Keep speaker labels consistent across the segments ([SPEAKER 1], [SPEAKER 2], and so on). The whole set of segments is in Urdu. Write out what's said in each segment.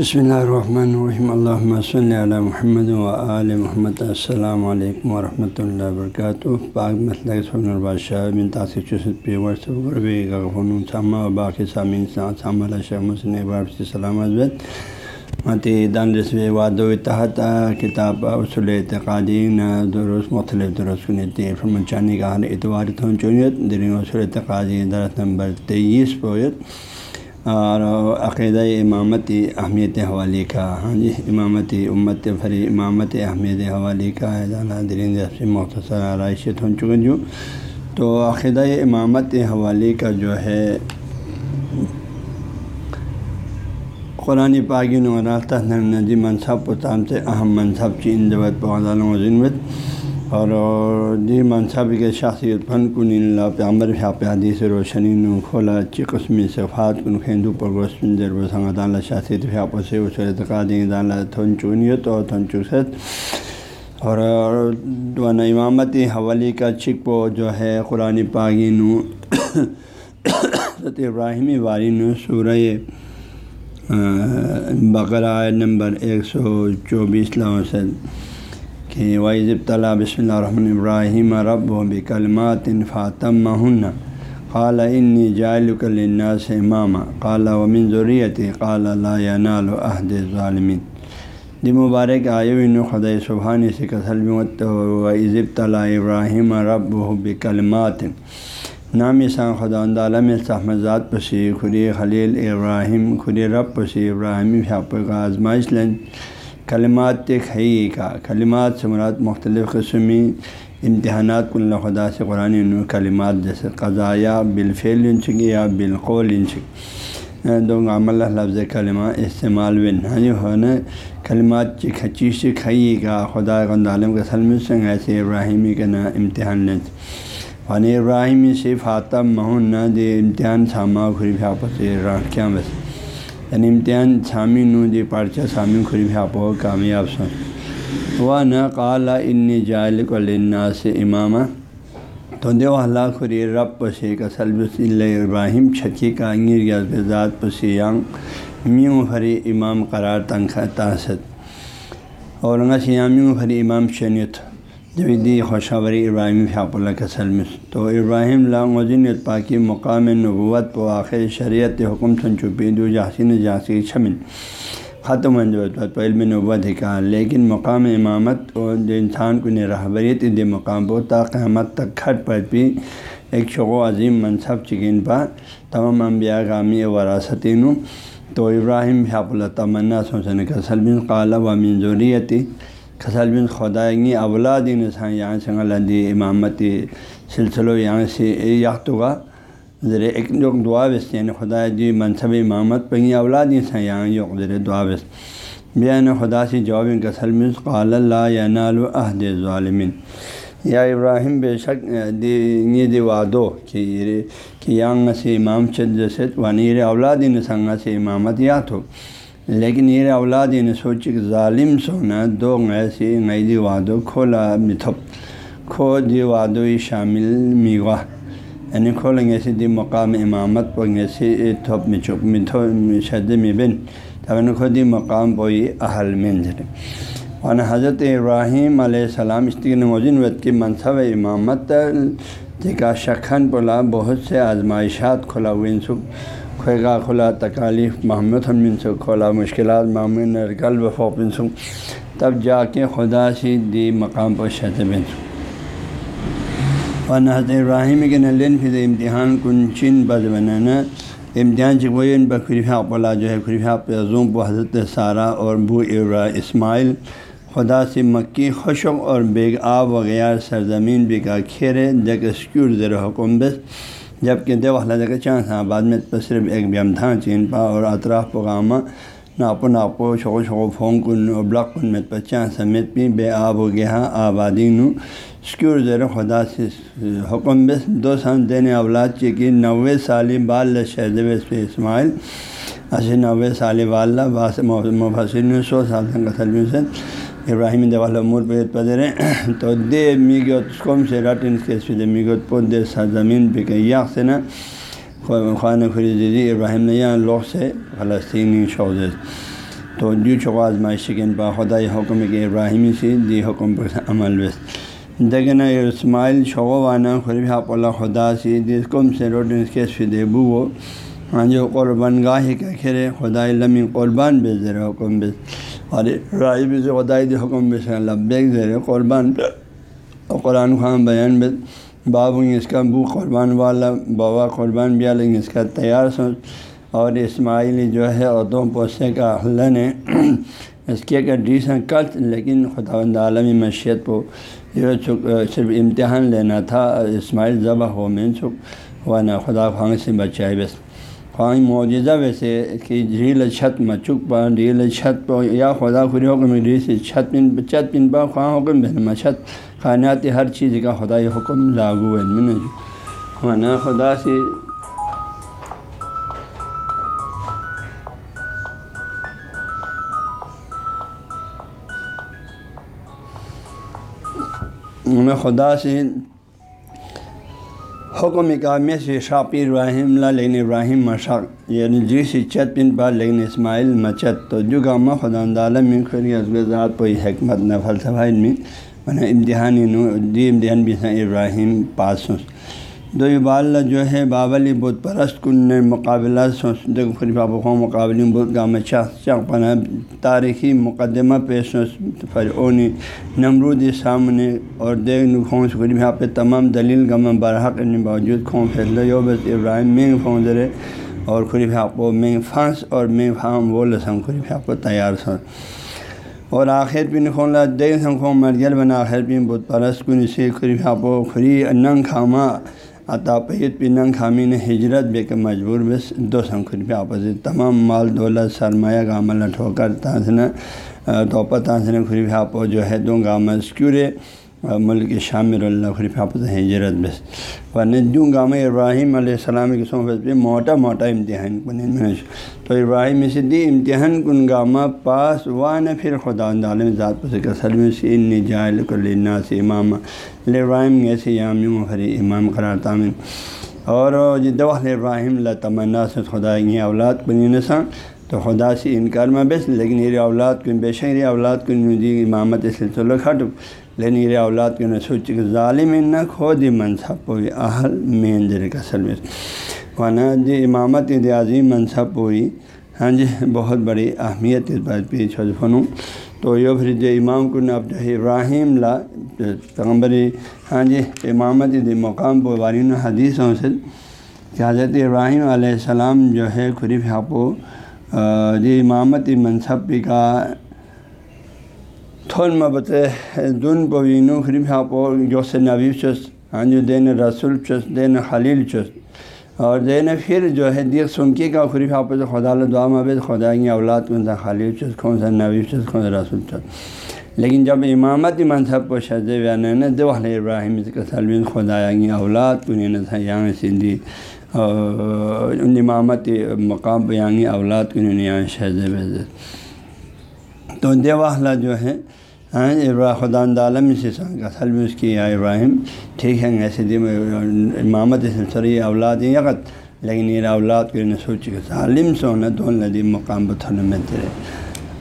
[SPEAKER 1] بسم اللہ الرحمن الرحیم۔ اللہ صلی علی محمد و آل محمد۔ السلام علیکم ورحمۃ اللہ وبرکاتہ۔ پاک مسلک البادشاہ بن تاثر چسد پہ ورثہ غربی غفون سامہ و باقی سامعین سامہ شیخ مسن باب سلام ازبت متی دان رسو واد و اتحاد کتاب اصول اعتقادی درست مختلف درست کنیتی فرمچانی کا حال اتوار تھون چونیت دلی اصول اعتقادی درخت نمبر تیئیس پویت۔ اور عقیدہ امامت اہمیت حوالی کا ہاں جی امامت امت فری، امامت اہمیت حوالی کا دلین سے مختصر آرائشت ہو چکے جو، تو عقیدہ امامت حوالی کا جو ہے، قرآن پاگین و راستہ نجی منصب پتام سے اہم منصب چین جبت پوزان و ذنوت اور دی منصب کے شخصیت فن کن اللہ پیامبر حاپ حدیث روشنی نو کھولا اچھی قسمی صفات کن خیندو پر گوسم در و سنگ دان شاخیت حاپ سے اسے اعتقاد دان تھن چونیت اور تھن چکست اور دون امامت حوالی کا چک پو جو ہے قرآن پاگی نو ابراہیمی واری نو سورہ بقرہ نمبر ایک سو چوبیس لاؤسد کہ وائزب طلّہ بسم اللہ الرحمن ابراہیم رب و بکلمات فاطم ہن قال انی جائل کلنا سے امامہ قالا و منظوریت قال اللہ ینال عہد ظالمین دی مبارک آیو خدۂ سبحانی سے کسل و عزب طلّہ ابراہیم رب و بکلمات نام سان خدا عالم صحمزاد پسی خری خلیل ابراہیم خری رب پسی ابراہیم حاپ کا آزمائش لن کلمات خی کا کلمات سے مراد مختلف قسمی امتحانات کن خدا سے قرآن کلمات جیسے قضایا، بالفعل انچک یا بالقول انچک دو عمل لفظ کلمہ استعمال ون ہاں جی یعنی ہونا کلمات کھچی سے کھئی کا خدا قند عالم کا سلم سنگ ایسے ابراہیمی کا نا امتحان لیں فن ابراہیمی سے فاطم مہون نہ دے امتحان ساما گھری آپس کیا بس یعنی امتحان سامی نو دی پارچہ سامی کھری بھی کامیاب سن وہ نہ کالا ان جائل کو لینا سے امامہ تو دیو اللہ خری رب پسی کا سلب اللہ ابراہیم چھکی کا انگیر یا ذات پسی ینگ میوں بھری امام قرار تنخواہ تاثت اور میوں بھری امام شنیت جبیدی خوشاوری ابراہیم فاپ اللہ کا سلم تو ابراہیم لامزین پاکی مقام نبوت و آخر شریعت حکم سن چپی دو جاسین جاسی چھمن ختم تو علم نبوت ہی کہا۔ لیکن مقام امامت و جو انسان کو نے رہبریت دے مقام بو تا قیامت تک کھٹ پر بھی ایک شغو عظیم منصب چکن پا تمام انبیاء غامی وراثتین تو ابراہیم فاپ اللہ تمنا سوچنے کا سلم قالا و منظوریتی کھسل بن خدائیں اولادین سائیں یہاں سے دی امامتی سلسلوں یہاں سے یاخت ہوگا ذرے ایک جو دعا وست یعنی خدا جی منصب امامت پہ اولادین سائیں یہاں یوق ذرے دعا وست بیان خدا سے جواب کسل بن قال اللہ یا نال عہد ظالمین یا ابراہیم بے شک دی دی وادو کہ کہ سے امام چد جیسے ونیر اولادین سنگا سے امامت یات ہو لیکن یہ اولاد یعنی نے سوچی کہ ظالم سونا دو ایسی نئی دی وادو کھولا متھپ کھو دی وادو شامل میوا یعنی کھولیں گے ایسی دی مقام امامت پہ ایسی تھپ میں چھپ متھو شد میں بن۔ تب کھو دی مقام پوئی اہل منظر اور حضرت ابراہیم علیہ السلام استقن موزن وط کی منصب امامت جکا شکھن پلا بہت سے آزمائشات کھلا ہوئے خیگا کھلا تکالیف محمد ہم سے کھولا مشکلات معمول قلب فوپن تب جا کے خدا سے دی مقام پر شہد بن سو حضرت ابراہیم کے نلین پھر امتحان کن چین بد بنانا امتحان چکوین بخری پلا جو ہے خریفہ پہ زوم پہ حضرت سارا اور بو ابرا اسماعیل خدا سے مکی خوشک اور بیگ آب وغیرہ سرزمین بکا کھیرے جگ اسکیور زیر حکم بس جبکہ دیو حلد کے چانس ہاں بعد میں تو صرف ایک بیم تھا، چین پا اور اطراف پغامہ ناپو ناپو شو شو پھونک کن اور بلاک کن میں پچاں سمیت بھی بے آب ہو گیا آبادی نو۔ سکیور زیر خدا سے حکم بس دو سن دینے اولاد چکی نوے سالی بال شہد پہ اسماعیل۔ اسی نوے سالی والا باس مبصر سو سال سلم سے۔ ابراہیم دیوال امور پہ پذرے تو دے میگوت کم سے راٹن کے سدے میگوت پو دے زمین پہ کہ یا سے نا خان خری دیدی ابراہیم نے یہاں لوگ سے فلسطینی شوز تو جو چکو آزمائش شکن پا خدا حکم کے ابراہیمی سے دی حکم پر عمل وس دیکھنا اسماعیل شغو وانا خرب حق اللہ خدا سی جس کم سے روٹن کے فدے بو وہ ہاں جو قربان گاہ کا کھیرے خدا لمی قربان بے زیر حکم بے اور رائی سے خدائی دی حکم بے لبیک زیر قربان اور قرآن خان بیان بے بابو اس کا بو قربان والا بابا قربان بھی لیکن اس کا تیار سوچ اور اسماعیلی جو ہے عورتوں پوسے کا اللہ نے اس کے کا ڈیسن کل لیکن خدا عالمی مشیت کو یہ صرف امتحان لینا تھا اسماعیل ذبح ہو میں چک ورنہ خدا خان سے بچائے بس خواہ معجزہ ویسے کہ جھیل چھت مچک پا ڈھیل چھت پہ یا خدا خری حکم سے چھت پن چھت پن پا خواہ حکم بہن چھت خانیاتی ہر چیز کا خدا یہ حکم لاگو ہے۔ میں ورنہ خدا سے میں خدا سے حکم میں سے شاپی ابراہیم، اللہ لیکن ابراہیم مشق یعنی جی سی چت پن پر لیکن اسماعیل مچت۔ تو جو گامہ خدا عالم میں خری ذات پوئی حکمت نہ فلسفہ میں امتحانی نو، دی امتحان بھی ابراہیم پاسوس دو ابال جو ہے، بابلی بت پرست کن مقابلہ خری باب خوں مقابلے بدھ گام چاق چاق پناہ تاریخی مقدمہ پیش فرعونی نمرود سامنے اور دیکھ نخوں خری پہ تمام دلیل گم برحق باوجود کھوں پھیل یو بس ابراہیم مینگ فون درے اور خری بھا کو مینگ اور مینگ فام وہ لسم خری بھا کو تیار سو اور آخر پن کھولا دیکھ سنکھوں مرجل بنا آخر پن بت پرست کن سے خری بھا کو خری ننگ کھاما عطاپیت پننگ خامی نے ہجرت بے کے مجبور بس دو سنکھر پہ آپس تمام مال دولت سرمایہ کا عمل ٹھوکر تانسنا توپا تانسنا خریف آپ جو ہے دو گام سکیورے ملک شامر اللہ خری پہ ہجرت بس۔ ورنہ دوں گام ابراہیم علیہ السلام کے صحبت پہ موٹا موٹا امتحان کن تو ابراہیم سے دی امتحان کن گامہ پاس وا نہ پھر خدا عالم ذات پس سلم سے ان جائل کلنا سے امام ابراہیم ایسے یام خری امام قرار تعمیر اور جی جد ابراہیم اللہ تمنا سے خدا کی اولاد کنی نساں۔ تو خدا سے انکار میں بیس لیکن یہ اولاد کن بے شک اولاد کن دی امامت سلسلہ کھٹ لیکن یہ اولاد کے سوچ کے ظالم نہ کھو دی منصب ہوئی اہل مین در کا سروس ورنہ دی امامت دی عظیم منصب ہوئی ہاں جی بہت بڑی اہمیت اس بات پیش فنوں تو یہ پھر جو امام کن اب ابراہیم لا پیغمبری ہاں جی امامت دی مقام پہ وارین حدیثوں سے کہ حضرت ابراہیم علیہ السلام جو ہے خریف حاپو جی امامت منصب کا تھون مبت دن پوینو خریف حاپو جو سے نبی چس ہاں جو دین رسول چس دین خلیل چس اور دین پھر جو ہے دیکھ سنکی کا خریف حاپو سے خدا دعا مبد خدا کی اولاد کون سا خلیل چس کون سا نبی چس کون سا رسول چس لیکن جب امامت منصب کو شز بیان دو ابراہیم کا سلم خدا کی اولاد کن یعنی یہاں یعنی سندھی۔ ان امامت مقام پہ یعنی اولاد کو یہاں شہز تو دیواہلا جو ہے ہاں ابراہ خدا عالم سے کا سلم اس کی یا ابراہیم ٹھیک ہے ایسے دی امامت سری اولاد یقت۔ لیکن یہ اولاد کو انہیں سوچ کے ظالم سونا تو ندی مقام پر میں تیرے۔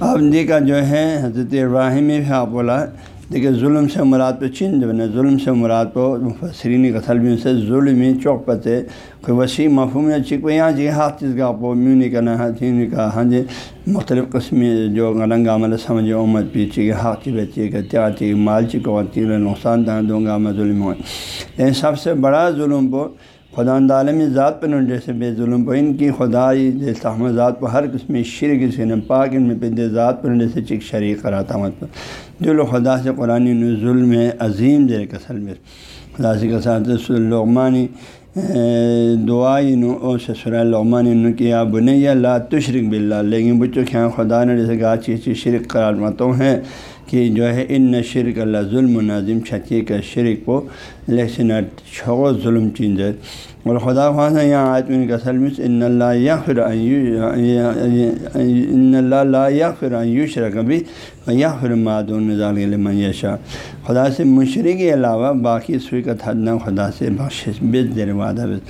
[SPEAKER 1] اب جی کا جو ہے، حضرت ابراہیم ہی آپ بولا دیکھیے ظلم سے مراد پہ چین جو ہے ظلم سے مراد پہ مفسرین کا سلم سے ظلم چوک پتے کوئی وسیع مفہوم یا چک یہاں جی ہر چیز کا آپ میوں نہیں کرنا ہر چیز کا ہاں جی مختلف قسم جو رنگ عمل سمجھے امت پیچھے کہ ہاتھ چی بچے کہ تیار چی مال چی کو نقصان دہ دوں گا، میں ظلم ہو لیکن سب سے بڑا ظلم پہ خدا عالمی ذات پر جیسے بے ظلم پہ ان کی خدائی جیسے احمد ذات پر ہر قسم شرک سے پاک ان میں پہ ذات پر جیسے چک شریک کراتا مت مطلب۔ پر جو لوگ خدا سے قرآن ظلم عظیم زیر کسل میں۔ خدا سے کسات لغمانی دعائی نو، او سسرا لغمانی نو کیا بنیا لا تشرک باللہ۔ لیکن بچوں کے یہاں خدا نے جیسے گاہ چیز شرک قرار متوں ہیں۔ کہ جو ہے ان شرک اللہ ظلم و نازم چھکی کا شرک کو لیکن چھو ظلم چینج اور خدا خواص یہاں آج ان کا سلمس ان اللہ یا پھر ان اللہ لا یا پھر آیوش رقبی یا پھر معدون نظال خدا سے مشرق کے علاوہ باقی سویقت حد نہ خدا سے بخش بے دیر وعدہ بس۔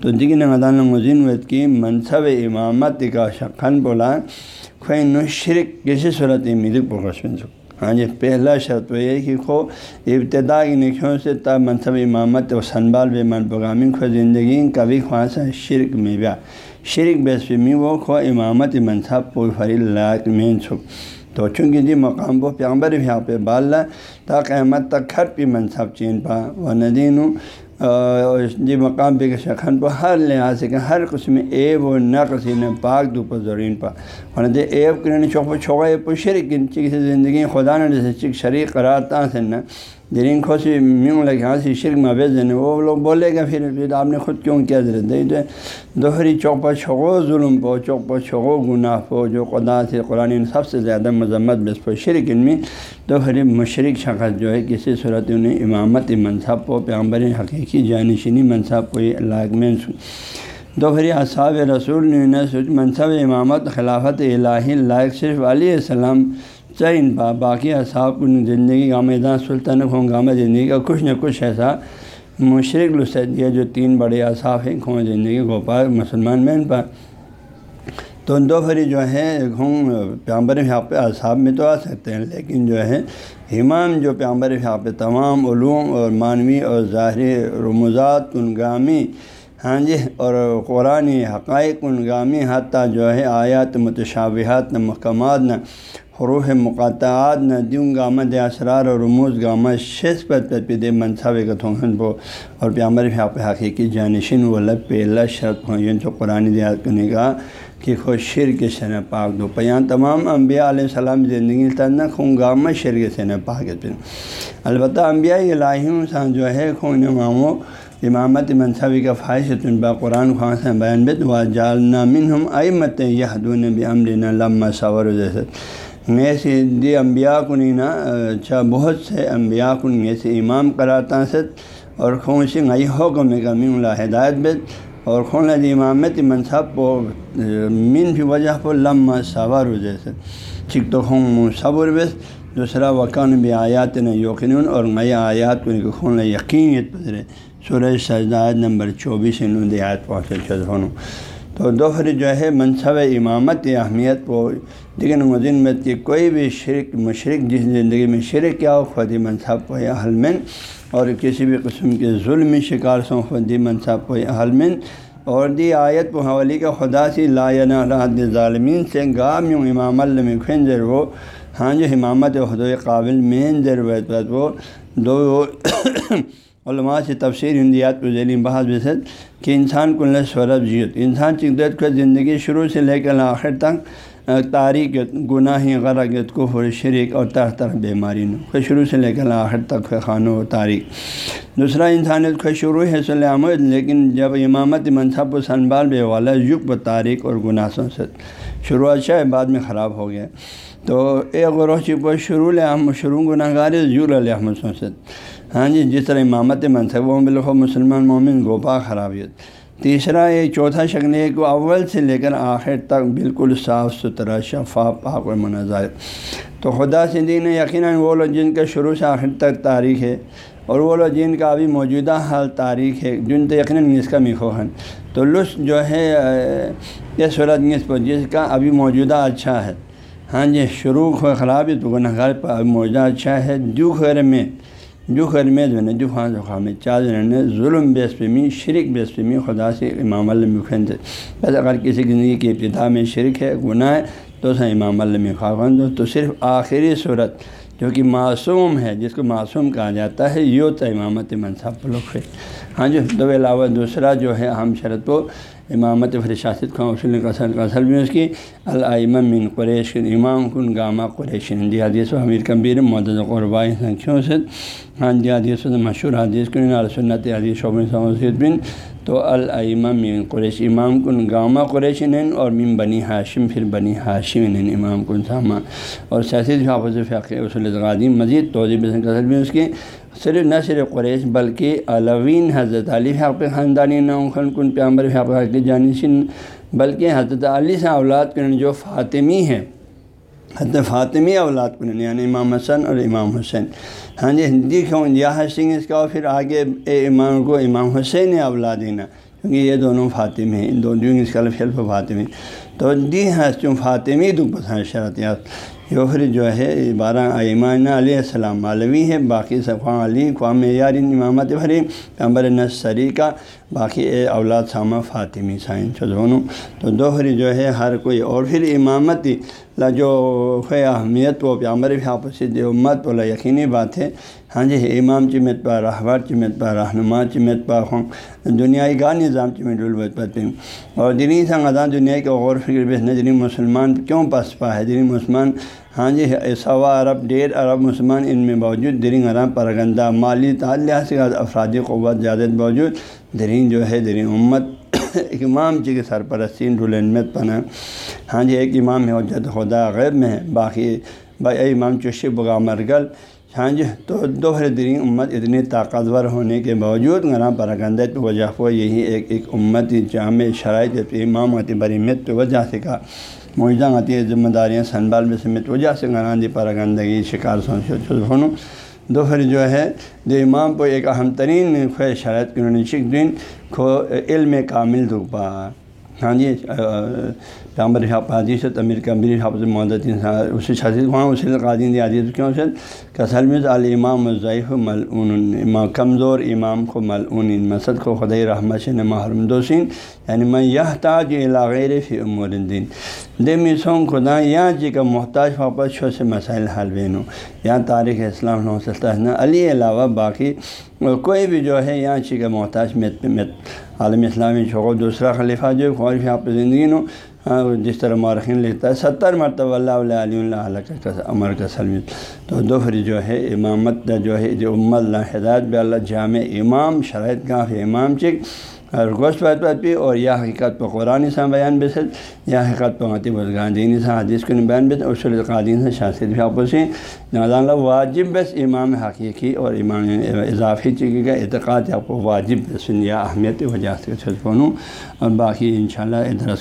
[SPEAKER 1] تو دیکھیں مدان مزین وید کی، منصب امامت کا شخن بولا خو شرک کسی صورت میرک پکڑ ہاں جی پہلا شرط تو یہ کہ کو ابتدا کی نکھوں سے تب منصب امامت و سنبھال بے من پغامی خو زندگی کبھی خواصہ شرک میں بیا۔ شرک بیسمی وہ خو امامت منصب پور فری لاک مین چھپ تو چونکہ جی مقام وہ پیامبر یہاں پہ بال تا قیامت تک کھر پی منصب چین پا۔ و ندین جی مقام پہ شخن پہ ہر لحاظ سے کہ ہر قسم ایب و نقص نے پاک دو پر زرین پا ورنہ دے ایب کرنے چوک یہ پہ شرک چک زندگی خدا نے جیسے چک شریک قرار تاں سے نا جرین خوشی میوں لگے ہاں سی شرک مویز دینے وہ لوگ بولے گا پھر پھر آپ نے خود کیوں کیا ضرورت ہے دوہری چوپا چھوغو ظلم پو چوپا چھوغو گناہ پو جو خدا سے قرآن سب سے زیادہ مذمت بس پو شرک ان میں دوہری مشرق شخص جو ہے، کسی صورت انہیں امامت منصب پو پیامبر حقیقی جانشینی منصب کو اللہ میں دوہری اصحاب رسول نے سوچ منصب امامت خلافت الہی لائق صرف علیہ السلام چین با باقی اصحاب زندگی کا میدان سلطان ہوں گامہ زندگی کا کچھ نہ کچھ ایسا مشرق لسید یہ جو تین بڑے اصحاب ہیں کھوں زندگی کو پا مسلمان مین پر تو دو بھری جو ہے گھوم پیامبر یہاں اصحاب میں تو آ سکتے ہیں، لیکن جو ہے امام جو پیامبر یہاں پہ تمام علوم اور معنوی اور ظاہری رموزات، انگامی ہاں جی اور قرآن حقائق، انگامی، حتیٰ جو ہے آیات متشابہات، نہ محکمات، نہ حروف مقاطعات نہ دیوں گامہ دے اسرار اور رموز گامہ شیس پر پہ منصب کا تھوہن پو اور پیامبر پہ حقیقی جانشین و لب پہ اللہ شرط ہوں۔ جو قرآن دیات کرنے کا کہ خود شر کے سن پاک دو۔ پیاں تمام انبیاء علیہ السلام زندگی تنہ خون گامہ شر کے سن پاک پھر البتہ انبیاء الہیوں سے جو ہے خون اماموں، امامت منصبی کا خواہش تن با قرآن خواہ سے بیان بت و جالنا من ہم مت یہ دون بھی امرنا لمہ صور جیسے میں سے دی امبیا کنینا اچھا بہت سے امبیا کن میں سے امام کراتا ست اور خون سے نئی حکم کا من اللہ ہدایت بت اور خون دی امامت منصب کو، من بھی وجہ پر لمہ صور جیسے چک تو خون صبر بس دوسرا وقان بھی آیات نے یقین اور نئی آیات کو خون یقینیت پذرے سورج سجداد نمبر چوبیس، انہوں دیہات پہنچے چھ تو دوہر جو ہے منصب امامت یا اہمیت کو لیکن مذمت کی کوئی بھی شرک مشرق جس زندگی میں شرک کیا ہو خودی منصب کو یا حلمن اور کسی بھی قسم کے ظلم شکار سوں خودی منصب کو یا حلمن اور دی آیت کو حوالی کا خدا سی راحت ظالمین سے گام یوں امام الم خنجر وہ ہاں جو امامت خدو قابل مین ضرورت وہ، دو علماء سے تفسیر ہندیات کو ذیلی بحث بحث کہ انسان کو سورب جیت۔ انسان چکدت کا زندگی شروع سے لے کر آخر تک تاریخ گناہی، غرقت، کفر شریک اور طرح طرح بیماری نو۔ شروع سے لے کر آخر تک خانو و تاریخ۔ دوسرا، انسانیت کو شروع ہے صلی لیکن جب امامت منصب و سنبھال بے والا یق و تاریخ اور گناہ سے شروع اچھا ہے، بعد میں خراب ہو گیا۔ تو ایک غروشی پر شروع ہم، شروع گناہ گار ضیور الحمد سنسد ہاں جی جس طرح امامت منصب و بالخو مسلمان مومن گوپا خرابیت تیسرا، یہ چوتھا شکل ہے کہ اول سے لے کر آخر تک بالکل صاف ستھرا شفاف پاک و منظر۔ تو خدا سے دین یقیناً وہ لوگ جن کا شروع سے آخر تک تاریخ ہے اور وہ لوگ جن کا ابھی موجودہ حال تاریخ ہے، جن تو یقیناً اس کا میخوہن تو لطف جو ہے یہ صورت نس پر، جس کا ابھی موجودہ اچھا ہے۔ ہاں جی شروع ہو خراب ہے تو گناہ گار پر ابھی موجودہ اچھا ہے۔ جو خیر میں جو خیر میں جو جو خان خام چار نے ظلم بیس پہ شرک بیس پہ خدا سے امام المخن سے بس اگر کسی زندگی کی ابتدا میں شرک ہے، گناہ ہے، تو سر امام المخن دو تو صرف آخری صورت جو کہ معصوم ہے، جس کو معصوم کہا جاتا ہے یوں تو امامت منصب لوگ ہے۔ ہاں جی تو علاوہ دوسرا جو ہے اہم شرط کو امامت فرشاست خان وسلم قصل قصل میں اس کی الائمہ من قریش امام کن گامہ قریش دی حدیث و حمیر کبیر معدد قربائی سنکھیوں سے ہاں جی حدیث مشہور حدیث کن سنت حدیث شعبن بن تو الائمہ من قریش، امام کن گامہ قریش نین اور من بنی ہاشم، پھر بنی ہاشم نین امام کن سامہ اور سیاست حافظ فقہ اصول غادیم مزید توضیب بھی اس کی صرف نہ صرف قریش بلکہ علوین حضرت علی حق خاندانی خان کن پیامبر حق حق جانشین، بلکہ حضرت علی سے اولاد کن جو فاطمی ہے حضرت فاطمی اولاد کن یعنی امام حسن اور امام حسین۔ ہاں جی ہندی یا سنگھ اس کا پھر آگے اے امام کو امام حسین اولاد دینا کیونکہ یہ دونوں فاطمے ہیں، ان دونوں اس کا فیلف فاطمے تو جی ہاں، دی ہست چون فاطمی دکھ پسند شرط یاد۔ یہ پھر جو ہے بارہ ایمان علیہ السلام علوی ہے باقی سب علی خواہ معیار امامت بھری امبر نسری کا، باقی اے اولاد سامہ فاطمی سائن دونوں تو دوہری جو ہے، ہر کوئی، اور پھر امامت جو ہے اہمیت وہ پیامبر بھی آپس امت والا یقینی بات ہے۔ ہاں جی امام چمت پا، رہبر چمت پا، رہنما چمت پا خوں دنیائی گاہ نظام چمت البت پتہ اور دینی سنگ دنیا کے غور فکر بس دینی مسلمان کیوں پسپا ہے؟ دینی مسلمان ہاں جی سوا ارب ڈیڑھ ارب مسلمان ان میں باوجود درنگ ارب پرگندہ، مالی تعلیہ سے افرادی قوت زیادہ باوجود درین جو ہے درین امت امام جی کے سرپرستین رولنمت پنا ہاں جی ایک امام ہے حجت خدا غیب میں ہے۔ باقی بھائی، اے امام چشی بغا مرگل۔ ہاں جی تو دوہر درین امت اتنی طاقتور ہونے کے باوجود گرام پرگندت پہ وجہ کو یہی ایک ایک امت جامع شرائط امام آتی بری مت وجہ سے کا۔ معجزہ آتی ہے ذمہ داریاں سنبھال میں سمیت وجہ سے گران دی پرگندگی شکار سوچ ہوں دوہر جو ہے جو امام کو ایک اہم ترین خواہ شرائط شک دن کھو علم کامل دکھا ہاں جی پیامبر حاپ حادیث امیر کبیر حافظ محدت اسی شاذ وہاں اسی قادین عادیث کیوں سے کسل میں الامام ضعیف ملعون امام کمزور امام کو ملعون مسد کو خدۂ رحمت سے محرم دوسین یعنی میں یہ تاج علاغیر فی امور الدین دے میسوں خدا یا جی کا محتاج واپس چھو سے مسائل حل بین ہوں یا تاریخ اسلام نہ علی علاوہ باقی کوئی بھی جو ہے یہاں چی کا محتاج مت مت عالم اسلامی شوق دوسرا خلیفہ جو خواہش آپ زندگی نو ہاں، جس طرح مارخین لکھتا ہے، ستر مرتبہ اللہ علیہ علیہ اللہ علیہ عمر کا سلم۔ تو دوہری جو ہے، امامت جو ہے، جو ام اللہ ہدایت بے اللہ جامع امام، شرائط کا امام چک۔ اور گوشت بات بات بھی، اور یا حقیقت پہ قرآن سا بیان بے یا حقیقت پہ غاتی سا حدیث کو بیان بے اصول قادین سے شاست بھی آپ سے واجب بس امام حقیقی اور امام اضافی چیز کا اعتقاد آپ کو واجب بس، یا اہمیت وجہ سے اور باقی ان شاء اللہ ادھر